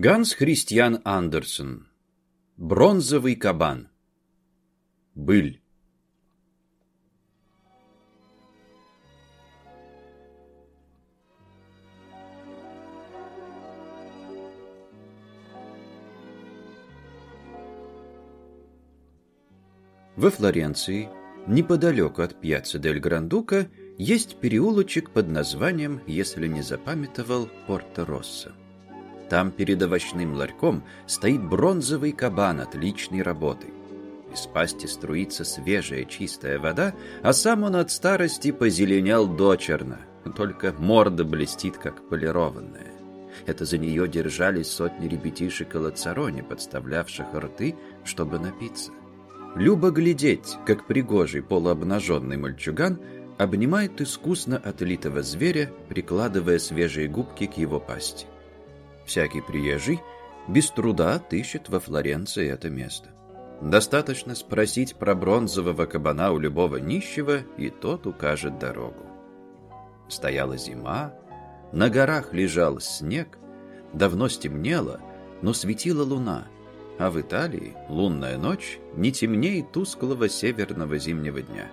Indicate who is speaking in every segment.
Speaker 1: Ганс Христиан Андерсон. Бронзовый кабан. Быль. Во Флоренции, неподалеку от пьяцца дель Грандука, есть переулочек под названием, если не запамятовал, Порто-Россо. Там перед овощным ларьком стоит бронзовый кабан отличной работы. Из пасти струится свежая чистая вода, а сам он от старости позеленел дочерно, только морда блестит, как полированная. Это за нее держались сотни ребятишек и лацарони, подставлявших рты, чтобы напиться. Любо глядеть, как пригожий полуобнаженный мальчуган обнимает искусно отлитого зверя, прикладывая свежие губки к его пасти. Всякий приезжий без труда отыщет во Флоренции это место. Достаточно спросить про бронзового кабана у любого нищего, и тот укажет дорогу. Стояла зима, на горах лежал снег, давно стемнело, но светила луна, а в Италии лунная ночь не темнее тусклого северного зимнего дня.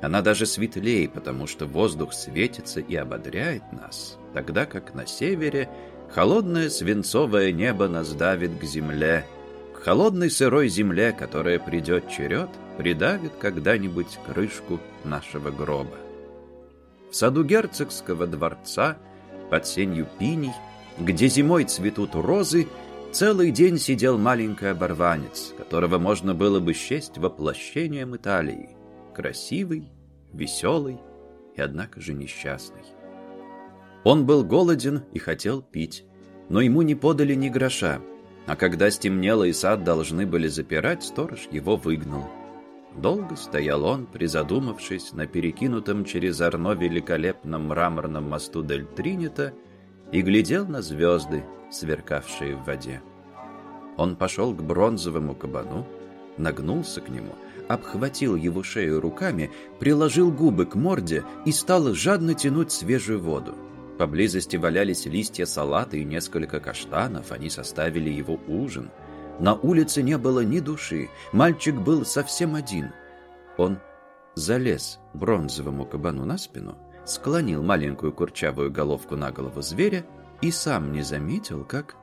Speaker 1: Она даже светлее, потому что воздух светится и ободряет нас, тогда как на севере – Холодное свинцовое небо нас давит к земле. К холодной сырой земле, которая придет черед, придавит когда-нибудь крышку нашего гроба. В саду герцогского дворца, под сенью пиней, где зимой цветут розы, целый день сидел маленький оборванец, которого можно было бы счесть воплощением Италии. Красивый, веселый и, однако же, несчастный. Он был голоден и хотел пить, но ему не подали ни гроша, а когда стемнело и сад должны были запирать, сторож его выгнал. Долго стоял он, призадумавшись на перекинутом через Арно великолепном мраморном мосту Дель Тринита, и глядел на звезды, сверкавшие в воде. Он пошел к бронзовому кабану, нагнулся к нему, обхватил его шею руками, приложил губы к морде и стал жадно тянуть свежую воду. Поблизости валялись листья салата и несколько каштанов, они составили его ужин. На улице не было ни души, мальчик был совсем один. Он залез бронзовому кабану на спину, склонил маленькую курчавую головку на голову зверя и сам не заметил, как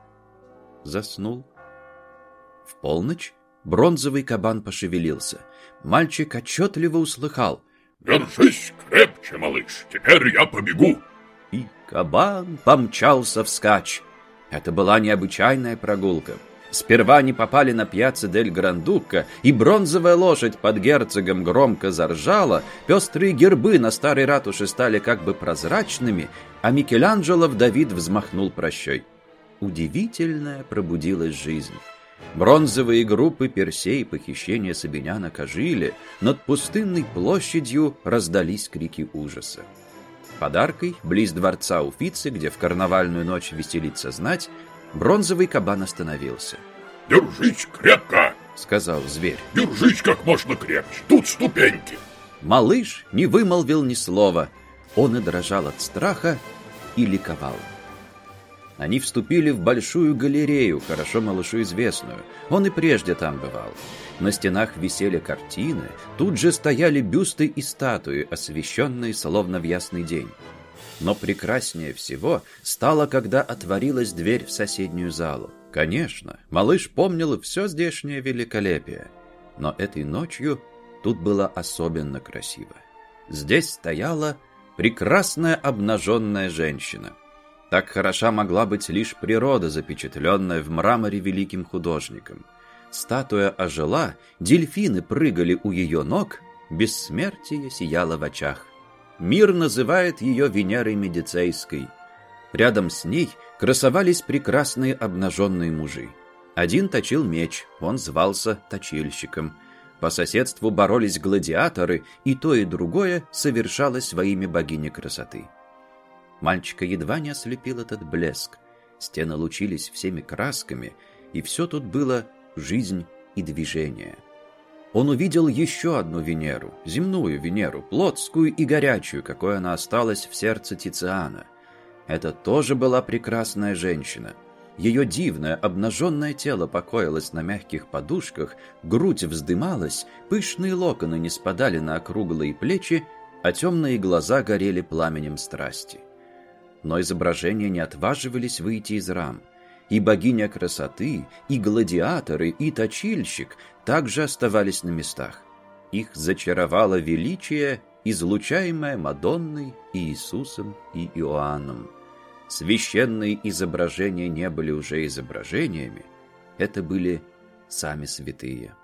Speaker 1: заснул. В полночь бронзовый кабан пошевелился. Мальчик отчетливо услыхал.
Speaker 2: «Держись крепче, малыш, теперь я побегу!»
Speaker 1: Кабан помчался вскачь. Это была необычайная прогулка. Сперва они попали на пьяцца дель Грандука, и бронзовая лошадь под герцогом громко заржала, пестрые гербы на старой ратуше стали как бы прозрачными, а Микеланджело Давид взмахнул прощой. Удивительная пробудилась жизнь. Бронзовые группы Персей похищения Сабинянок ожили, над пустынной площадью раздались крики ужаса. Подаркой, близ дворца Уфицы, где в карнавальную ночь веселится знать, бронзовый кабан остановился.
Speaker 2: «Держись крепко!»
Speaker 1: — сказал зверь.
Speaker 2: «Держись как можно крепче, тут ступеньки!»
Speaker 1: Малыш не вымолвил ни слова. Он и дрожал от страха и ликовал. Они вступили в большую галерею, хорошо малышу известную. Он и прежде там бывал. На стенах висели картины, тут же стояли бюсты и статуи, освещенные словно в ясный день. Но прекраснее всего стало, когда отворилась дверь в соседнюю залу. Конечно, малыш помнил все здешнее великолепие. Но этой ночью тут было особенно красиво. Здесь стояла прекрасная обнаженная женщина. Так хороша могла быть лишь природа, запечатленная в мраморе великим художником – Статуя ожила, дельфины прыгали у ее ног, бессмертие сияло в очах. Мир называет ее Венерой Медицейской. Рядом с ней красовались прекрасные обнаженные мужи. Один точил меч, он звался точильщиком. По соседству боролись гладиаторы, и то и другое совершалось во имя богини красоты. Мальчика едва не ослепил этот блеск. Стены лучились всеми красками, и все тут было жизнь и движение. Он увидел еще одну Венеру, земную Венеру, плотскую и горячую, какой она осталась в сердце Тициана. Это тоже была прекрасная женщина. Ее дивное обнаженное тело покоилось на мягких подушках, грудь вздымалась, пышные локоны не спадали на округлые плечи, а темные глаза горели пламенем страсти. Но изображения не отваживались выйти из рам, и богиня красоты, и гладиаторы, и точильщик также оставались на местах. Их зачаровало величие, излучаемое Мадонной, Иисусом и Иоанном. Священные изображения не были уже изображениями, это были сами святые.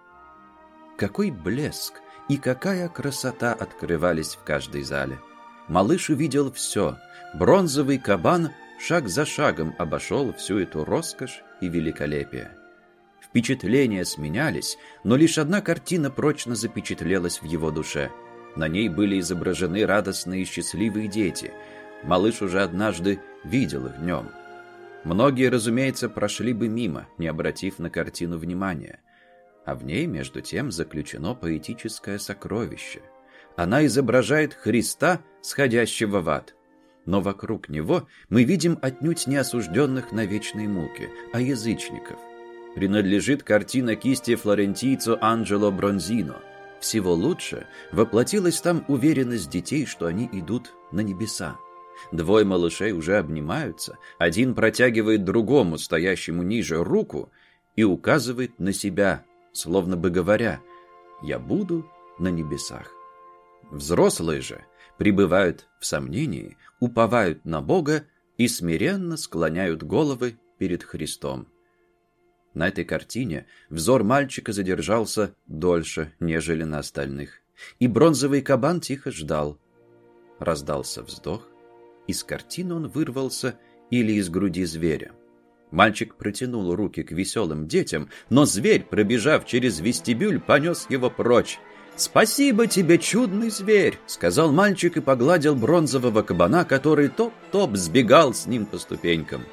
Speaker 1: Какой блеск и какая красота открывались в каждой зале. Малыш увидел все. Бронзовый кабан шаг за шагом обошел всю эту роскошь и великолепие. Впечатления сменялись, но лишь одна картина прочно запечатлелась в его душе. На ней были изображены радостные и счастливые дети. Малыш уже однажды видел их днем. Многие, разумеется, прошли бы мимо, не обратив на картину внимания. А в ней, между тем, заключено поэтическое сокровище. Она изображает Христа, сходящего в ад. Но вокруг него мы видим отнюдь не осужденных на вечные муки, а язычников. Принадлежит картина кисти флорентийцу Анджело Бронзино. Всего лучше воплотилась там уверенность детей, что они идут на небеса. Двое малышей уже обнимаются, один протягивает другому, стоящему ниже, руку и указывает на себя, словно бы говоря «Я буду на небесах». Взрослые же пребывают в сомнении, уповают на Бога и смиренно склоняют головы перед Христом. На этой картине взор мальчика задержался дольше, нежели на остальных, и бронзовый кабан тихо ждал. Раздался вздох, из картины он вырвался или из груди зверя. Мальчик протянул руки к веселым детям, но зверь, пробежав через вестибюль, понес его прочь. «Спасибо тебе, чудный зверь!» — сказал мальчик и погладил бронзового кабана, который топ-топ сбегал с ним по ступенькам.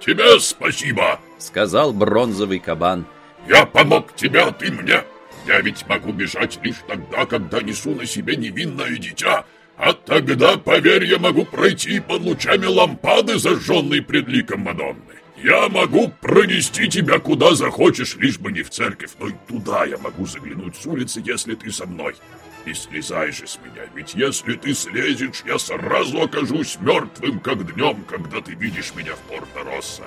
Speaker 2: «Тебе спасибо!»
Speaker 1: — сказал бронзовый кабан.
Speaker 2: «Я помог тебе, а ты мне! Я ведь могу бежать лишь тогда, когда несу на себе невинное дитя, а тогда, поверь, я могу пройти под лучами лампады, зажженной пред ликом Мадонны. Я могу пронести тебя куда захочешь, лишь бы не в церковь, но и туда я могу заглянуть с улицы, если ты со мной. И слезай же с меня, ведь если ты слезешь, я сразу окажусь мертвым, как днем, когда ты видишь меня в Порто-Россо.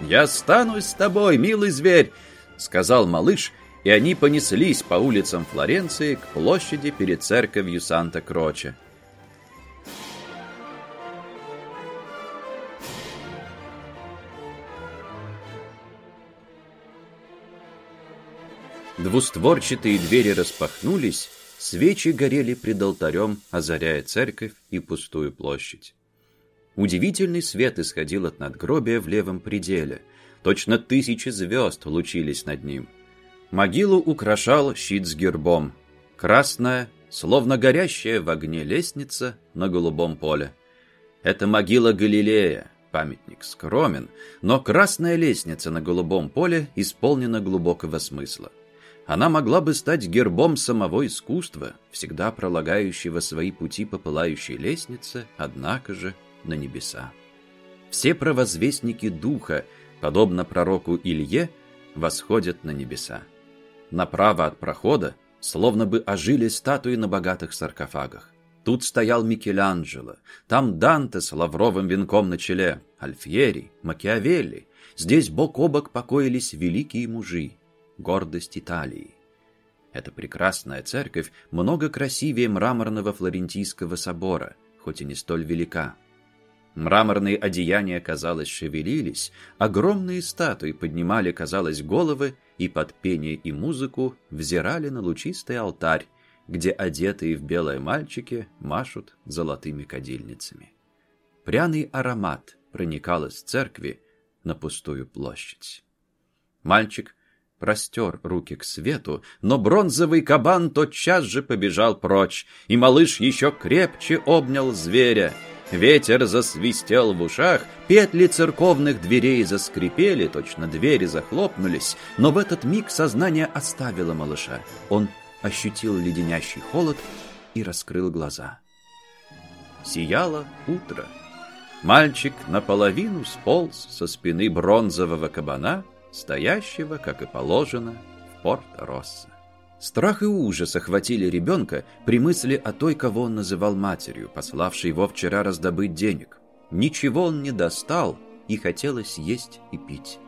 Speaker 1: «Я стану с тобой, милый зверь!» — сказал малыш, и они понеслись по улицам Флоренции к площади перед церковью Санта-Кроче. Двустворчатые двери распахнулись, свечи горели пред алтарем, озаряя церковь и пустую площадь. Удивительный свет исходил от надгробия в левом пределе. Точно тысячи звезд лучились над ним. Могилу украшал щит с гербом. Красная, словно горящая в огне лестница на голубом поле. Это могила Галилея, памятник скромен, но красная лестница на голубом поле исполнена глубокого смысла. Она могла бы стать гербом самого искусства, всегда пролагающего свои пути по пылающей лестнице, однако же на небеса. Все провозвестники Духа, подобно пророку Илье, восходят на небеса. Направо от прохода словно бы ожили статуи на богатых саркофагах. Тут стоял Микеланджело, там Данте с лавровым венком на челе, Альфьери, Макиавелли. Здесь бок о бок покоились великие мужи, гордость Италии. Эта прекрасная церковь много красивее мраморного Флорентийского собора, хоть и не столь велика. Мраморные одеяния, казалось, шевелились, огромные статуи поднимали, казалось, головы и под пение и музыку взирали на лучистый алтарь, где одетые в белое мальчики машут золотыми кадильницами. Пряный аромат проникал из церкви на пустую площадь. Мальчик простер руки к свету, но бронзовый кабан тотчас же побежал прочь, и малыш еще крепче обнял зверя. Ветер засвистел в ушах, петли церковных дверей заскрипели, точно двери захлопнулись, но в этот миг сознание оставило малыша. Он ощутил леденящий холод и раскрыл глаза. Сияло утро. Мальчик наполовину сполз со спины бронзового кабана, стоящего, как и положено, в Порто-Россо. Страх и ужас охватили ребенка при мысли о той, кого он называл матерью, пославшей его вчера раздобыть денег. Ничего он не достал, и хотелось есть и пить.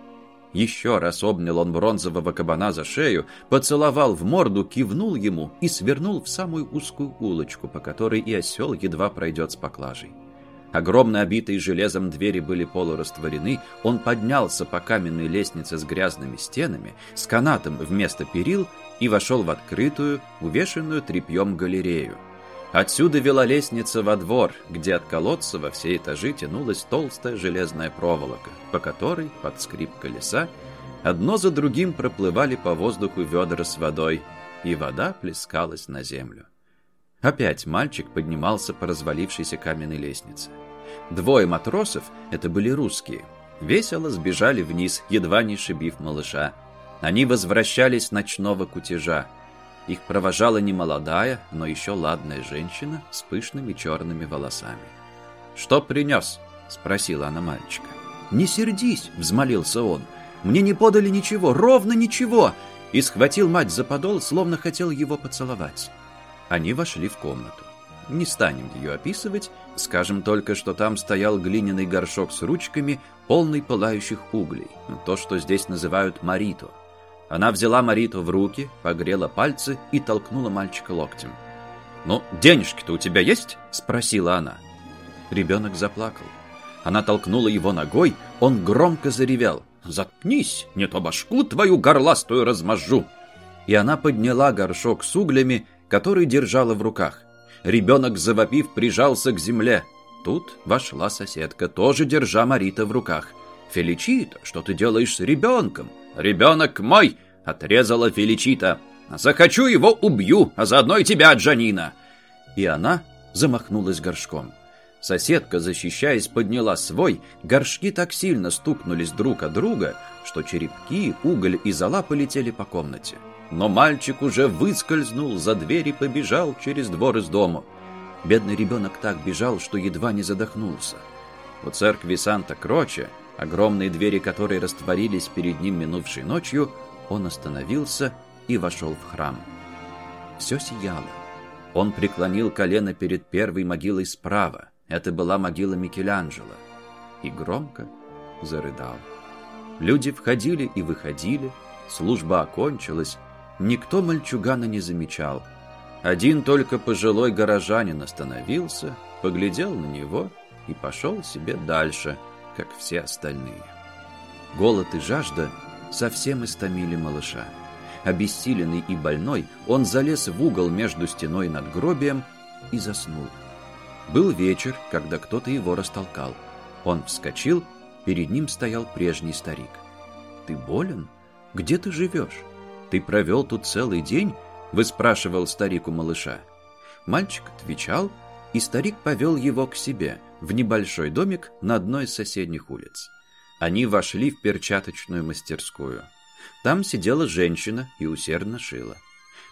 Speaker 1: Еще раз обнял он бронзового кабана за шею, поцеловал в морду, кивнул ему и свернул в самую узкую улочку, по которой и осел едва пройдет с поклажей. Огромно обитые железом двери были полурастворены, он поднялся по каменной лестнице с грязными стенами, с канатом вместо перил и вошел в открытую, увешанную тряпьем галерею. Отсюда вела лестница во двор, где от колодца во все этажи тянулась толстая железная проволока, по которой, под скрип колеса, одно за другим проплывали по воздуху ведра с водой, и вода плескалась на землю. Опять мальчик поднимался по развалившейся каменной лестнице. Двое матросов, это были русские, весело сбежали вниз, едва не шибив малыша. Они возвращались с ночного кутежа. Их провожала немолодая, но еще ладная женщина с пышными черными волосами. «Что принес?» — спросила она мальчика. «Не сердись!» — взмолился он. «Мне не подали ничего, ровно ничего!» И схватил мать за подол, словно хотел его поцеловать. Они вошли в комнату. Не станем ее описывать, скажем только, что там стоял глиняный горшок с ручками, полный пылающих углей, то, что здесь называют марито. Она взяла марито в руки, погрела пальцы и толкнула мальчика локтем. «Ну, денежки-то у тебя есть?» — спросила она. Ребенок заплакал. Она толкнула его ногой, он громко заревел. «Заткнись, не то башку твою горластую размажу!» И она подняла горшок с углями, который держала в руках. Ребенок, завопив, прижался к земле. Тут вошла соседка, тоже держа Марита в руках. «Феличита, что ты делаешь с ребенком?» «Ребенок мой!» — отрезала Феличита. «Захочу его, убью, а заодно и тебя, Джанина!» И она замахнулась горшком. Соседка, защищаясь, подняла свой. Горшки так сильно стукнулись друг от друга, что черепки, уголь и зола полетели по комнате но мальчик уже выскользнул за дверь и побежал через двор из дома. Бедный ребенок так бежал, что едва не задохнулся. У церкви Санта-Кроче, огромные двери которой растворились перед ним минувшей ночью, он остановился и вошел в храм. Все сияло. Он преклонил колено перед первой могилой справа. Это была могила Микеланджело. И громко зарыдал. Люди входили и выходили, служба окончилась, Никто мальчугана не замечал. Один только пожилой горожанин остановился, поглядел на него и пошел себе дальше, как все остальные. Голод и жажда совсем истомили малыша. Обессиленный и больной, он залез в угол между стеной и надгробием и заснул. Был вечер, когда кто-то его растолкал. Он вскочил, перед ним стоял прежний старик. «Ты болен? Где ты живешь?» «Ты провел тут целый день?» — выспрашивал старик у малыша. Мальчик отвечал, и старик повел его к себе, в небольшой домик на одной из соседних улиц. Они вошли в перчаточную мастерскую. Там сидела женщина и усердно шила.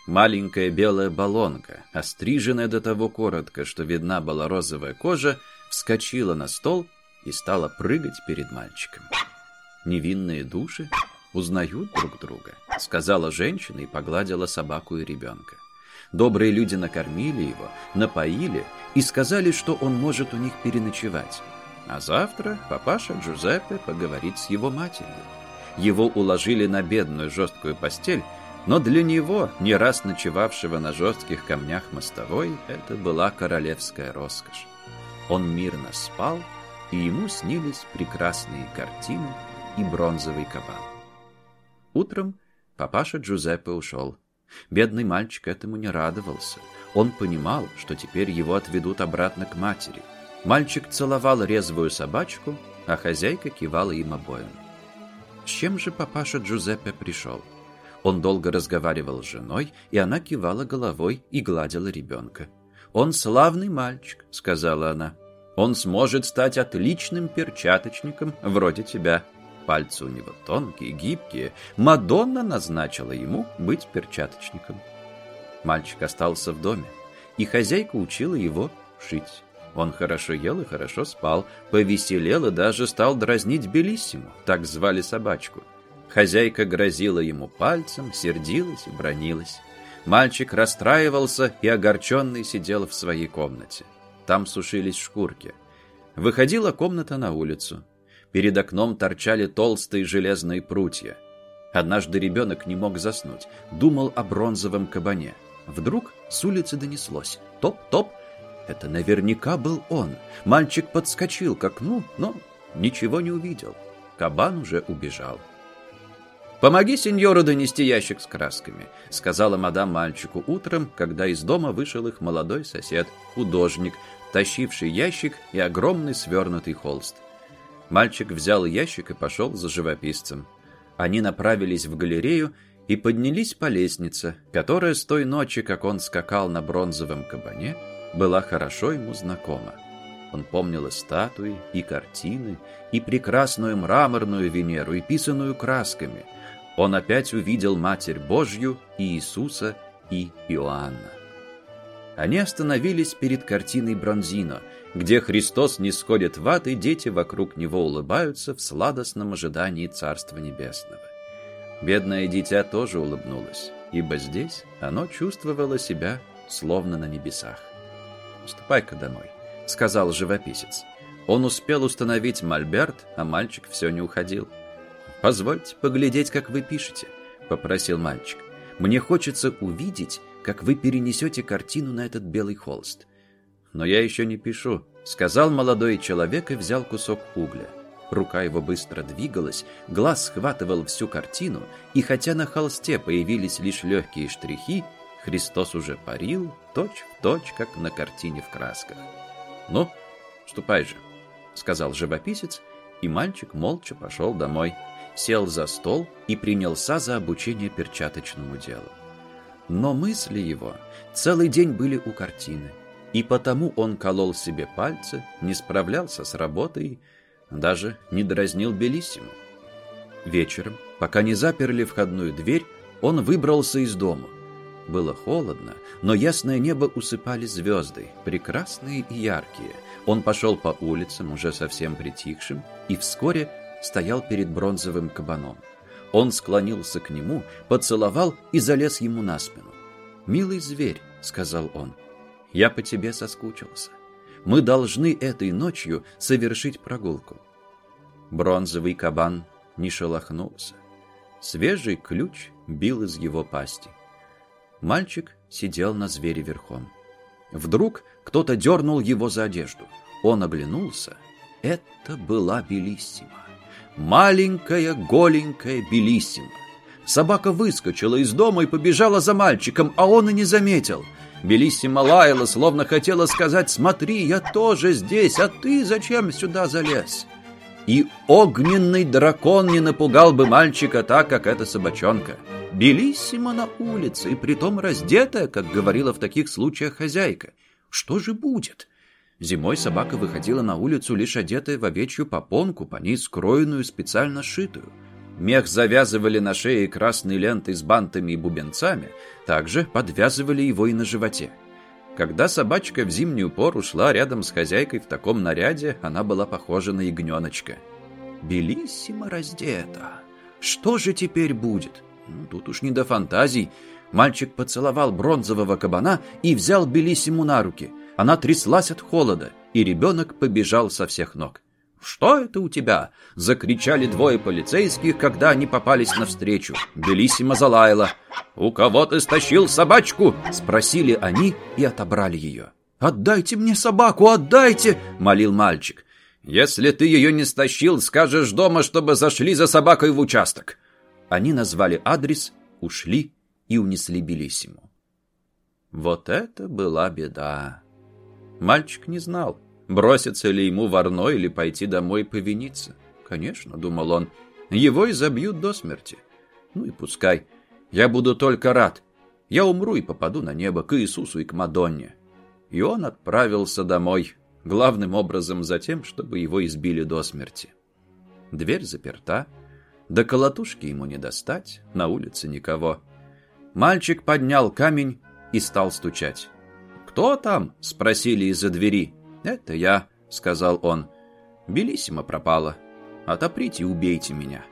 Speaker 1: Маленькая белая баллонка, остриженная до того коротко, что видна была розовая кожа, вскочила на стол и стала прыгать перед мальчиком. Невинные души узнают друг друга», — сказала женщина и погладила собаку и ребенка. Добрые люди накормили его, напоили и сказали, что он может у них переночевать. А завтра папаша Джузеппе поговорит с его матерью. Его уложили на бедную жесткую постель, но для него, не раз ночевавшего на жестких камнях мостовой, это была королевская роскошь. Он мирно спал, и ему снились прекрасные картины и бронзовый кабан. Утром папаша Джузеппе ушел. Бедный мальчик этому не радовался. Он понимал, что теперь его отведут обратно к матери. Мальчик целовал резвую собачку, а хозяйка кивала им обоим. С чем же папаша Джузеппе пришел? Он долго разговаривал с женой, и она кивала головой и гладила ребенка. «Он славный мальчик», — сказала она. «Он сможет стать отличным перчаточником, вроде тебя». Пальцы у него тонкие, гибкие. Мадонна назначила ему быть перчаточником. Мальчик остался в доме, и хозяйка учила его шить. Он хорошо ел и хорошо спал, повеселел и даже стал дразнить Белиссиму, так звали собачку. Хозяйка грозила ему пальцем, сердилась и бронилась. Мальчик расстраивался и огорченный сидел в своей комнате. Там сушились шкурки. Выходила комната на улицу. Перед окном торчали толстые железные прутья. Однажды ребенок не мог заснуть, думал о бронзовом кабане. Вдруг с улицы донеслось «Топ-топ!» Это наверняка был он. Мальчик подскочил к окну, но ничего не увидел. Кабан уже убежал. «Помоги сеньору донести ящик с красками», — сказала мадам мальчику утром, когда из дома вышел их молодой сосед, художник, тащивший ящик и огромный свернутый холст. Мальчик взял ящик и пошел за живописцем. Они направились в галерею и поднялись по лестнице, которая с той ночи, как он скакал на бронзовом кабане, была хорошо ему знакома. Он помнил и статуи, и картины, и прекрасную мраморную Венеру, и писанную красками — он опять увидел Матерь Божью, и Иисуса, и Иоанна. Они остановились перед картиной Бронзино, где Христос не сходит в ад, и дети вокруг него улыбаются в сладостном ожидании Царства Небесного. Бедное дитя тоже улыбнулось, ибо здесь оно чувствовало себя словно на небесах. «Ступай-ка домой», — сказал живописец. Он успел установить мольберт, а мальчик все не уходил. «Позвольте поглядеть, как вы пишете», — попросил мальчик. «Мне хочется увидеть, как вы перенесете картину на этот белый холст». «Но я еще не пишу», — сказал молодой человек и взял кусок угля. Рука его быстро двигалась, глаз схватывал всю картину, и хотя на холсте появились лишь легкие штрихи, Христос уже парил, точь в точь, как на картине в красках. «Ну, ступай же», — сказал живописец, и мальчик молча пошел домой сел за стол и принялся за обучение перчаточному делу. Но мысли его целый день были у картины, и потому он колол себе пальцы, не справлялся с работой, даже не дразнил Белиссиму. Вечером, пока не заперли входную дверь, он выбрался из дома. Было холодно, но ясное небо усыпали звезды, прекрасные и яркие. Он пошел по улицам, уже совсем притихшим, и вскоре стоял перед бронзовым кабаном. Он склонился к нему, поцеловал и залез ему на спину. «Милый зверь», — сказал он, — «я по тебе соскучился. Мы должны этой ночью совершить прогулку». Бронзовый кабан не шелохнулся. Свежий ключ бил из его пасти. Мальчик сидел на звере верхом. Вдруг кто-то дернул его за одежду. Он оглянулся. Это была Белиссима. Маленькая, голенькая Белиссима. Собака выскочила из дома и побежала за мальчиком, а он и не заметил. Белиссима лаяла, словно хотела сказать «Смотри, я тоже здесь, а ты зачем сюда залез?» И огненный дракон не напугал бы мальчика так, как эта собачонка. Белиссима на улице, и притом раздетая, как говорила в таких случаях хозяйка. Что же будет? Зимой собака выходила на улицу лишь одетая в овечью попонку, по ней скроенную специально шитую. Мех завязывали на шее красной лентой с бантами и бубенцами, также подвязывали его и на животе. Когда собачка в зимнюю пору шла рядом с хозяйкой в таком наряде, она была похожа на ягненочка. Белиссимо раздета. Что же теперь будет? Ну, тут уж не до фантазий. Мальчик поцеловал бронзового кабана и взял Белиссиму на руки – она тряслась от холода, и ребенок побежал со всех ног. «Что это у тебя?» — закричали двое полицейских, когда они попались навстречу. Белиссимо залаяла. «У кого ты стащил собачку?» — спросили они и отобрали ее. «Отдайте мне собаку, отдайте!» — молил мальчик. «Если ты ее не стащил, скажешь дома, чтобы зашли за собакой в участок». Они назвали адрес, ушли и унесли Белиссиму. Вот это была беда. Мальчик не знал, броситься ли ему в Арно или пойти домой повиниться. Конечно, думал он, его изобьют до смерти. Ну и пускай. Я буду только рад. Я умру и попаду на небо к Иисусу и к Мадонне. И он отправился домой, главным образом за тем, чтобы его избили до смерти. Дверь заперта, до колотушки ему не достать, на улице никого. Мальчик поднял камень и стал стучать. «Кто там?» — спросили из-за двери. «Это я», — сказал он. «Белиссимо пропала. Отоприте и убейте меня».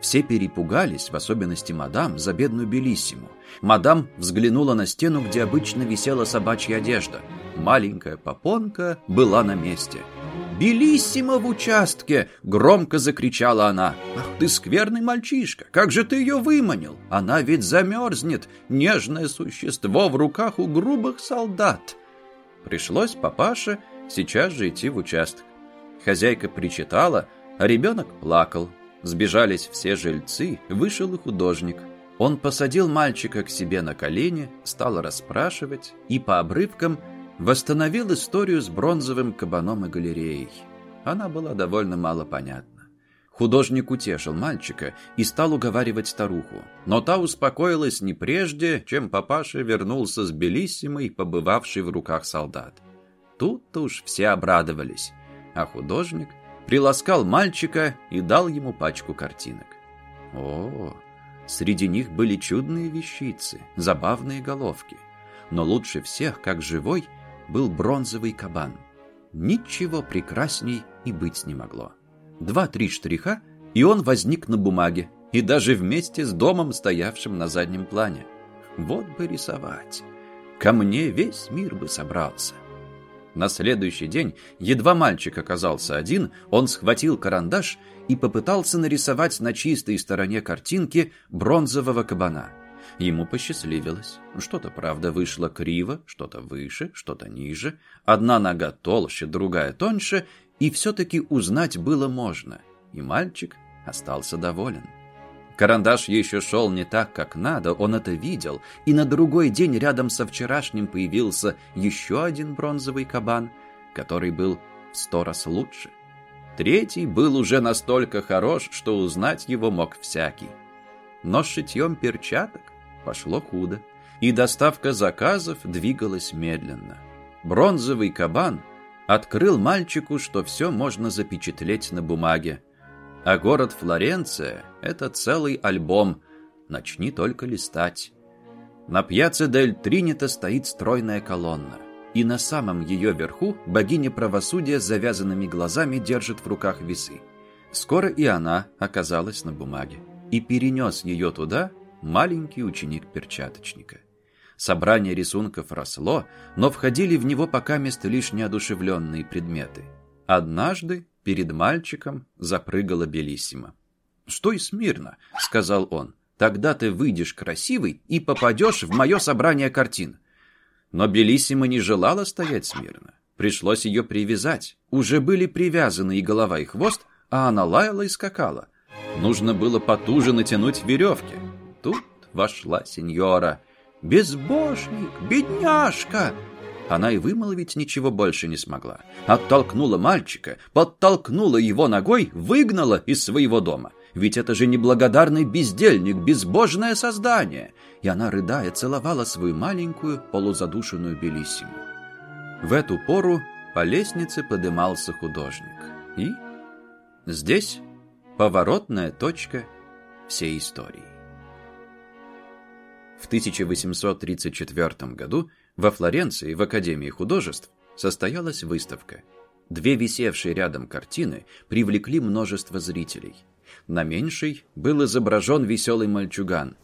Speaker 1: Все перепугались, в особенности мадам, за бедную Белиссиму. Мадам взглянула на стену, где обычно висела собачья одежда. Маленькая попонка была на месте. «Белиссима в участке!» — громко закричала она. «Ах ты скверный мальчишка! Как же ты ее выманил? Она ведь замерзнет! Нежное существо в руках у грубых солдат!» Пришлось папаше сейчас же идти в участок. Хозяйка причитала, а ребенок плакал. Сбежались все жильцы, вышел и художник. Он посадил мальчика к себе на колени, стал расспрашивать и по обрывкам восстановил историю с бронзовым кабаном и галереей. Она была довольно мало понятна. Художник утешил мальчика и стал уговаривать старуху, но та успокоилась не прежде, чем папаша вернулся с Белиссимой, побывавший в руках солдат. Тут уж все обрадовались, а художник – приласкал мальчика и дал ему пачку картинок. О, среди них были чудные вещицы, забавные головки. Но лучше всех, как живой, был бронзовый кабан. Ничего прекрасней и быть не могло. Два-три штриха, и он возник на бумаге, и даже вместе с домом, стоявшим на заднем плане. Вот бы рисовать. Ко мне весь мир бы собрался. На следующий день, едва мальчик оказался один, он схватил карандаш и попытался нарисовать на чистой стороне картинки бронзового кабана. Ему посчастливилось. Что-то, правда, вышло криво, что-то выше, что-то ниже. Одна нога толще, другая тоньше, и все-таки узнать было можно. И мальчик остался доволен. Карандаш еще шел не так, как надо, он это видел, и на другой день рядом со вчерашним появился еще один бронзовый кабан, который был в сто раз лучше. Третий был уже настолько хорош, что узнать его мог всякий. Но с шитьем перчаток пошло худо, и доставка заказов двигалась медленно. Бронзовый кабан открыл мальчику, что все можно запечатлеть на бумаге, а город Флоренция — это целый альбом. Начни только листать. На пьяце Дель Тринита стоит стройная колонна. И на самом ее верху богиня правосудия с завязанными глазами держит в руках весы. Скоро и она оказалась на бумаге. И перенес ее туда маленький ученик перчаточника. Собрание рисунков росло, но входили в него пока место лишь неодушевленные предметы. Однажды Перед мальчиком запрыгала Белиссима. «Стой смирно», — сказал он. «Тогда ты выйдешь красивый и попадешь в мое собрание картин». Но Белиссима не желала стоять смирно. Пришлось ее привязать. Уже были привязаны и голова, и хвост, а она лаяла и скакала. Нужно было потуже натянуть веревки. Тут вошла сеньора. «Безбожник! Бедняжка!» Она и вымолвить ничего больше не смогла. Оттолкнула мальчика, подтолкнула его ногой, выгнала из своего дома. Ведь это же неблагодарный бездельник, безбожное создание. И она, рыдая, целовала свою маленькую полузадушенную Белиссиму. В эту пору по лестнице подымался художник. И здесь поворотная точка всей истории. В 1834 году во Флоренции, в Академии художеств, состоялась выставка. Две висевшие рядом картины привлекли множество зрителей. На меньшей был изображен веселый мальчуган.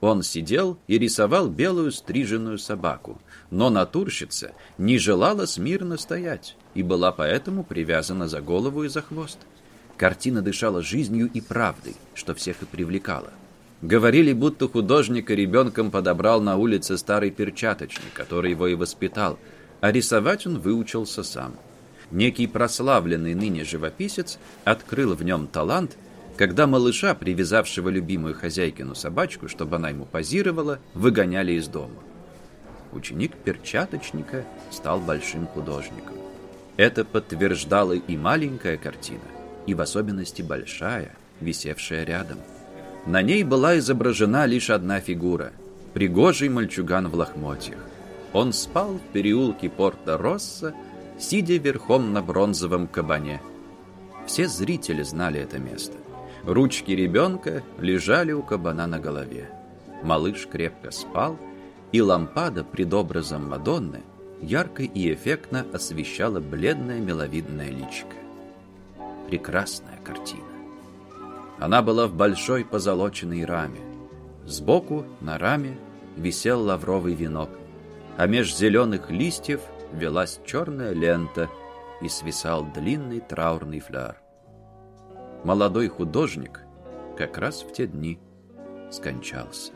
Speaker 1: Он сидел и рисовал белую стриженную собаку, но натурщица не желала смирно стоять и была поэтому привязана за голову и за хвост. Картина дышала жизнью и правдой, что всех и привлекало. Говорили, будто художника ребенком подобрал на улице старый перчаточник, который его и воспитал, а рисовать он выучился сам. Некий прославленный ныне живописец открыл в нем талант, когда малыша, привязавшего любимую хозяйкину собачку, чтобы она ему позировала, выгоняли из дома. Ученик перчаточника стал большим художником. Это подтверждала и маленькая картина, и в особенности большая, висевшая рядом – на ней была изображена лишь одна фигура – пригожий мальчуган в лохмотьях. Он спал в переулке Порта-Росса, сидя верхом на бронзовом кабане. Все зрители знали это место. Ручки ребенка лежали у кабана на голове. Малыш крепко спал, и лампада пред образом Мадонны ярко и эффектно освещала бледное миловидное личико. Прекрасная картина. Она была в большой позолоченной раме. Сбоку на раме висел лавровый венок, а меж зеленых листьев велась черная лента и свисал длинный траурный фляр. Молодой художник как раз в те дни скончался.